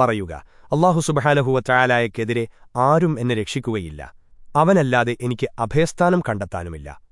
പറയുക അള്ളാഹു സുബഹാനഹുവ ആരും എന്നെ രക്ഷിക്കുകയില്ല. അവനല്ലാതെ എനിക്ക് അഭയസ്ഥാനം കണ്ടെത്താനുമില്ല.